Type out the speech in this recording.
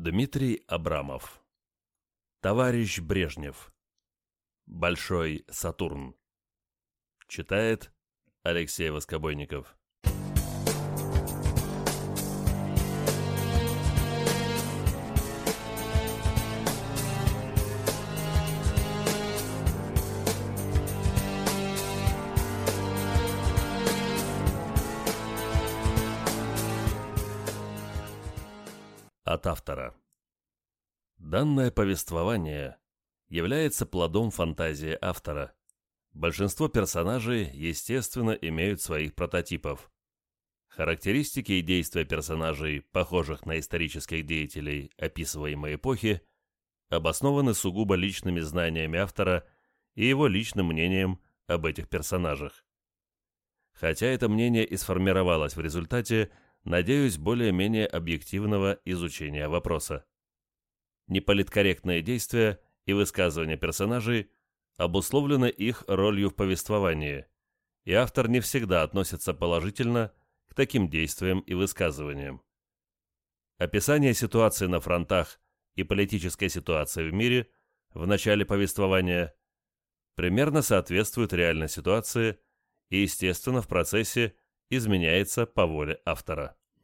Дмитрий Абрамов. Товарищ Брежнев. Большой Сатурн. Читает Алексей Воскобойников. От автора. Данное повествование является плодом фантазии автора. Большинство персонажей, естественно, имеют своих прототипов. Характеристики и действия персонажей, похожих на исторических деятелей описываемой эпохи, обоснованы сугубо личными знаниями автора и его личным мнением об этих персонажах. Хотя это мнение и сформировалось в результате надеюсь, более-менее объективного изучения вопроса. Неполиткорректные действия и высказывания персонажей обусловлены их ролью в повествовании, и автор не всегда относится положительно к таким действиям и высказываниям. Описание ситуации на фронтах и политической ситуации в мире в начале повествования примерно соответствует реальной ситуации и, естественно, в процессе изменяется по воле автора.